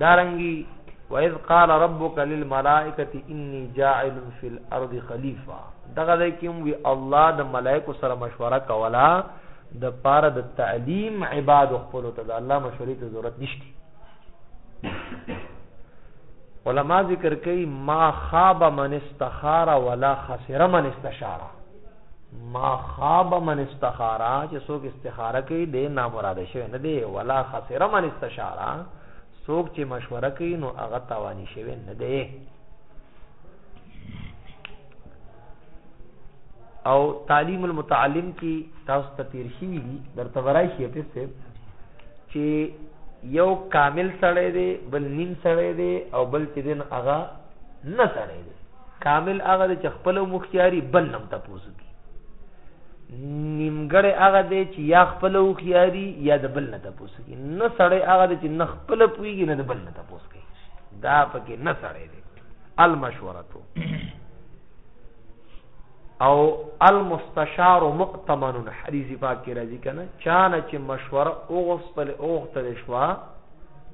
دارنګي وَإِذْ قَالَ رَبُّكَ لِلْمَلَائِكَةِ إِنِّي جَاعِلٌ فِي الْأَرْضِ خَلِيفَةً دغه ځای کې وی الله د ملائکو سره مشوره کولا د پاره د تعلیم عباد خپل ته د الله مشورې ته ضرورت نشته علما ذکر کوي ما خاب من استخار ولا خسر من استشاره ما خاب من استخاره چې څوک استخاره کوي دی نامراده شوی نه دی ولا خسر من استشاره څوک چې مشوره کوي نو هغه تاوانی شوی نه دی او تعلیم المتعلم کې تاسو ته تیر شي دي درته ورای شي په څه چې یو کامل سړی دی بل نیم سړی دی او بل چې دین هغه نه سړی دی کامل هغه دی چې خپل هم هوښیاري بل هم تپوس وکړي نیمګړی هغه دی چې یا خپل هوښیاري یا د بل نه تپوس وکړي نه سړی هغه دی چې نه خپل پوهېږي نه د بل نه تپوس کوي دا پکې نه سړی دی المشورتو او المستشار مؤتمن حدیث پاک کې راځي کنه چانه چې مشوره اوغستل اوغتل شوا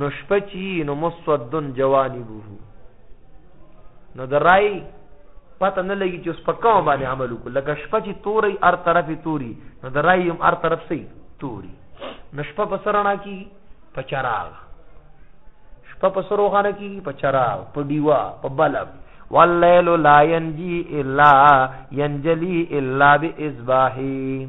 نو شپه چی نو مسودن جوانبه نو د رای پته نه لګي چې اوس په کوم باندې عمل وکړو لکه شپه چې توري هر طرف توري نو د رای هم هر طرف سي توري نو شپه په سرنا کی په چراغ شپه په سرو خانه کی په چراغ په دیوا په بلب واللیل لا ينجي الا ينجلي الا باصباحه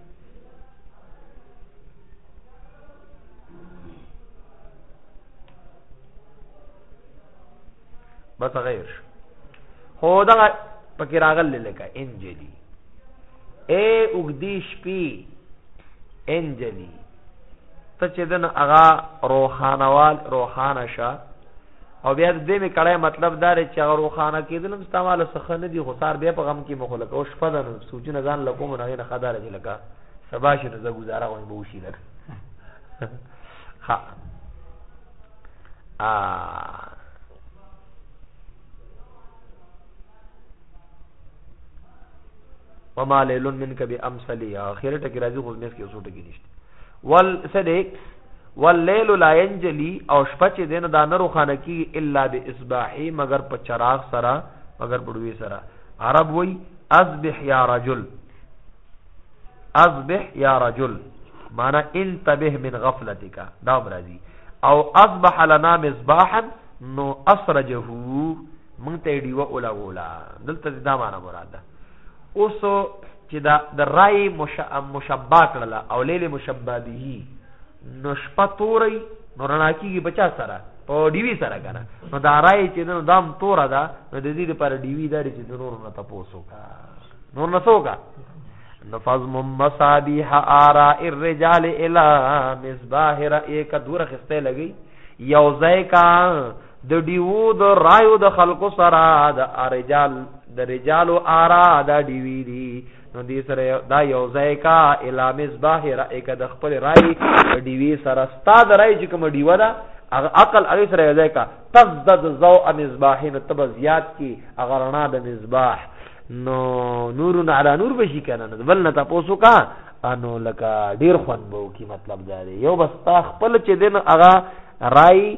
بس غیر شو خو دغه پکې راغلی لکه انجلی اے اوګدی شپی انجلی ته چې دن اغا روحانوال روحانه شه او بیا د دویمې کړای مطلب دا دی چې هغه روښانه کېدل هم ستا ماله څه ښه نه دي خو سهار بیا په غم کې مو خو لکه اوس شپه ده نو سوچونه ځان له کوم نه نه ښه داره چې لکه سبا شي نو زه ګزاره غومې به وشي لکه ښه وما لیل منک بامثلی اخر ټکی راځي خو مېس کې اوسو ټکی نشته ول سدی واللیل لا ينجلی او شپه چې دین دا نه روخانه کی الا باصباح مگر په چراغ سره مگر بډوی سره عرب وای اصبح یا رجل اصبح یا رجل معنا انتبه من غفلتک دا مرضی او اصبح لنا مصباحا نو اسرجه مونږ ته ډیوه اولا ولا دلته دا معنا مراد ده اوس چې دا د رای مشبه کړله او لیل مشبه به نو شپه توري نو رڼا کیږي بچا سره په ډیوی سره کنه نو دا رای چې نو دام توره ده نو د دې لپاره ډیوی دا چې د نور نه تاسو کا نور نه سوګه نو فضم مصابيح آرا الرجال الى مصباح رأيك دور خسته لګي یو ځای کا د ډیوو د رایو د خلکو سره د ارجال د رجالو آرا دا ډیوی دی نو دې سره دا یو ځای کا الا مصباح رائک د خپل رای ډیوی سره استاد رای چې کوم ډیوه ده هغه عقل هغه سره یو ځای کا تزدد ضوء مصباحین تب زیات کی هغه رڼا د مصباح نو نور علی نور بشی کنه بل نه تاسو کا انو لکه ډیر خوند بو کی مطلب دا دی یو بس تا خپل چې دین هغه رای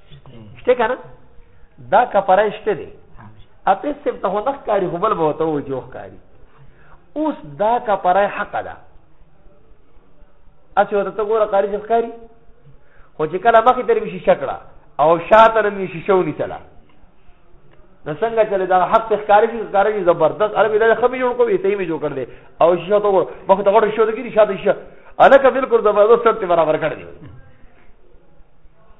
شته کنه دا کفاره شته دی اپیس سم ته نه ښکاری خو بل به وته و جوخ کاری اوس دا کفاره حق ده اسی وته ته ګوره قاری ښکاری خو چې کله مخې تر وشي شکړه او شاته نن وشي شونی تلا نو څنګه چې دا حق ښکاری شي ښکاری شي زبردست عربي دا خبي جوړ کوي ته یې جوړ کړ دې او شیشه ته ګوره مخې ته غوړ شو دې کې شاته شیشه الکه بالکل زبردست سره برابر کړ دې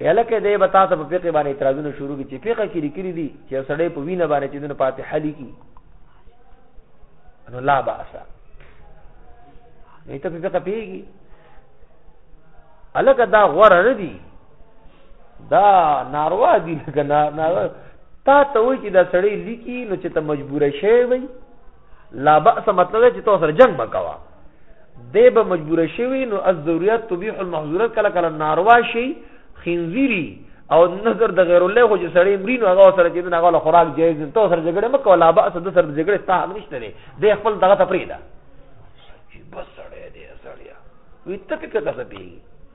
یلکه دې به تاسو په فقې باندې اعتراضونه شروع کړي چې فقې کې لیکلي دي چې سړی په وینه باندې چې دونه فاتحه لیکي نو لا باسا نه ته په فقې پیږي الکه دا غوړه نه دي دا ناروا دي لکه ناروا تا ته وایي چې دا سړی لیکي نو چې ته مجبور شې وي لا باس مطلب چې تو سره جنگ وکوا دی به مجبور شوی نو الضرورت تبيح المحظورات کله کله ناروا شي خنزيري او نظر د غیر الله خو چې سړی مرینو هغه سره چې دغه له خوراک جایز نه تو سره جګړه مکو لا باس د سره جګړه ستا حق نشته دی د خپل دغه تفریدا بس سړی دی سړیا وي ته پکې څه پیږي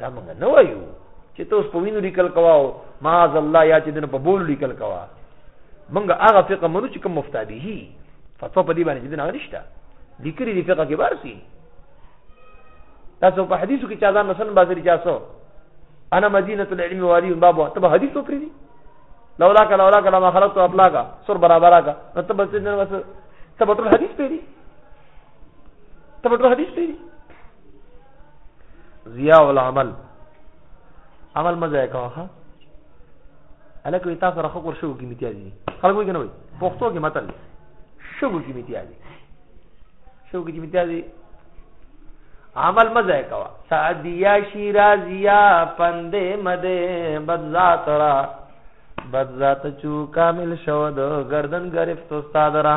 دا موږ نه وایو چې تاسو په وینو لیکل کواو معاذ الله یا چې دنه په بول لیکل کوا موږ هغه فقه منو چې کوم مفتا به فتوا په دې باندې چې دنه نشته لیکري دی فقه کې بارسي تاسو په حدیثو کې چا ځان نسن بازار جاسو انا مدینه العلم والی باب تب حدیث وکړي دي لولا کا لولا کا ما خلقت اپلا کا سر برابر کا مطلب بس دین بس تب ټول حدیث پیری تب ټول حدیث پیری ضیاء العمل عمل مزه کاوه الکه وی تاسو راخه کور شو کې میتیاج دي خلک وایي کنه وایي پښتو کې متل شو کې میتیاج دي شو کې میتیاج دي عمل مزه کوا سعدیا شیرازیا پند مد بد ذات را بد ذات چو کامل شود گردن گرفت استاد را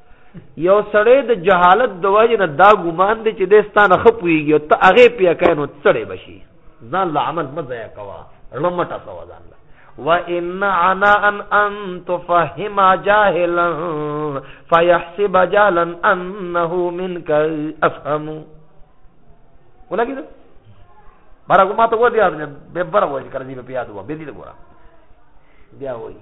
یو سړی د جهالت د وجه نه دا ګمان دی چې د ستانه خپويږي ته هغه پیا کینو سړی بشي ځان له عمل مزه کوا لمټه سوا ځان له وان عنا ان ان تفهم جاهلا فيحسب جاهلا انه منك افهم ولګي دا برغه ماته و دی به برغه ذکر دی په یاد و به دې ګورا بیا وایي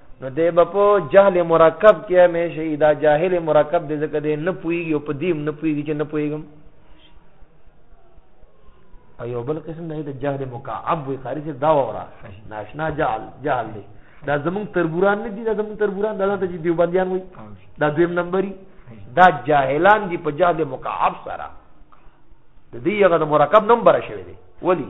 نو دی به په جهل مرکب کې همیشه دا جاهل مرکب دی ځکه دی نه پوهېږي او په دې نه پوهېږي چې نه پوهېږم او یو بل قسم دی د جهل مکعب وي قاري صاحب دا وره ناشنا جهل جهل دی دا زمونږ تربوران نه دي دا زمونږ تربوران دا ته چې دیوبندیان وي دا دویم نمبري دا جاهلان دي په جهل مکعب سره د دې هغه د مرکب نمبر شوی دی ولی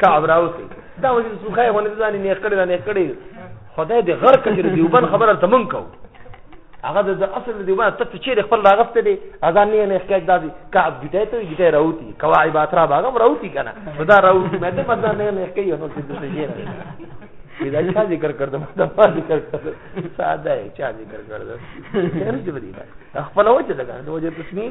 کعب راوسی دا وجه سوخه غونې ځانې نه کړې نه کړې خدای دې غر کړي دیوبن خبره ته مونږ کو هغه د اصل دیوبن ته ته چیرې خپل راغسته دي اذان نه نه ښکاک دادي کعب ګټه ته ګټه راوتی کواعی باترا باغم راوتی کنه خدا راوتی مې ته مزه نه نه ښکې نو څه دې شي دا چا ذکر کړم دا ما ذکر کړم ساده یې چا ذکر کړم هر څه بدی دا خپل وجه دا وجه تسمیه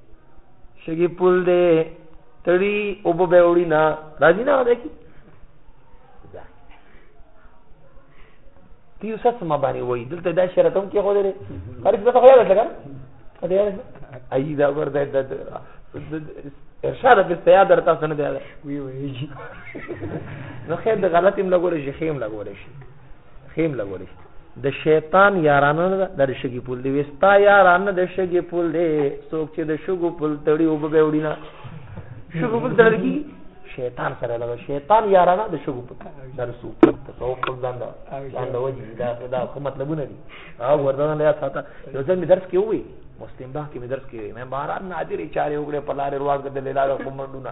شګي پول دی تړي او په بهوړي نه راځي نه ده کی تیو سس ما باندې وای دلته دا شرط هم کې خو درې هر څه خو یاد لګا دې یاد ای دا ور ده ارشاد به استیا در تاسو نه دی وی وی نو خیر د غلطیم لګول شي خیم لګول شي خیم لګول شي د شیطان یارانه نه د شګي پول دی وستا یارانه د شګي پول دی څوک چې د شګو پول تړي او به وړي نه شګو پول تړل کی شیطان سره لګ شیطان یارانه د شګو پول درسو او خپل ځان دا ځان دا وجه دا دا خو مطلبونه دي او ورته نه یا ساته یو ځل درس کې وي مسلم باه کې درس کې مې باران نادر چاره وګړي په لارې روان کړل لاله کومډونه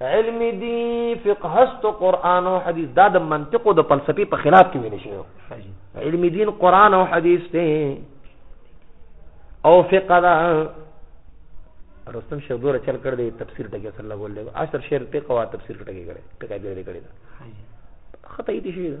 علم دی فقه است قران او حدیث دا د منطق او د فلسفي په خلاف کې ویل شوی علم دین قران او حدیث ته او فقه دا رستم شیخ دوره چل کړ دی تفسیر ټکی صلی الله علیه و سلم اشر شعر په قوا تفسیر ټکی کړی ټکی به لري کړی دا خطا یې دي شوی دا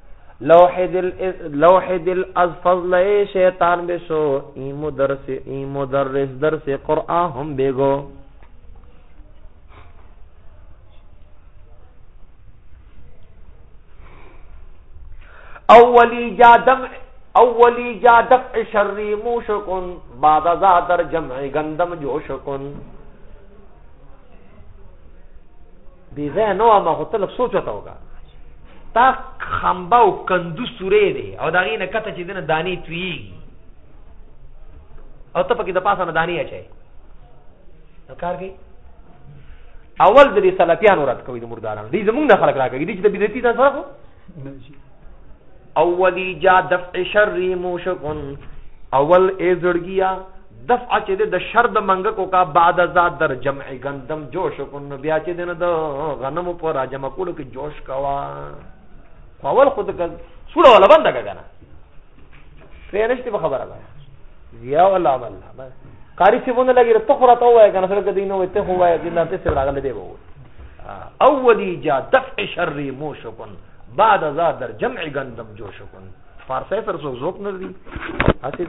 لوح دل لوح دل از فضل شیطان بشو ای مدرس ای مدرس درس قرآن هم بگو اولی جادم اولی جا دفع شری موشکن بعد ازا در جمع گندم جوشکن دې ځای نو ما خو ته لږ سوچ وته وکړه تا خمبه او کندو سورې دی او دا غینه کته چې دنه دانی توی او ته پکې د پاسه نه دانی اچي کار کوي اول د سلفیانو رات کوي د مردارانو دې زمونږ نه خلک راکړي دي چې د بدعتي ځان سره اولی جا دفع شر موشکن اول ای زړګیا دفع چې د شر د منګکو کا بعد ذات در جمع غندم جوش کو نو بیا چې دنه د غنمو پر راجم کولو کې جوش کوا خو اول خود سوره ولا بنده کنه فیرشت په خبره ده ضیا ولا عمل بس قاری چې مونږ لګی ته خو راته وای کنه سره کدی نو ته خو وای دینه ته سره راغله دی وو اولی جا دفع شر موشکن بعد ذا در جمع گندم جوشکن فارسی فرسو زوک نردی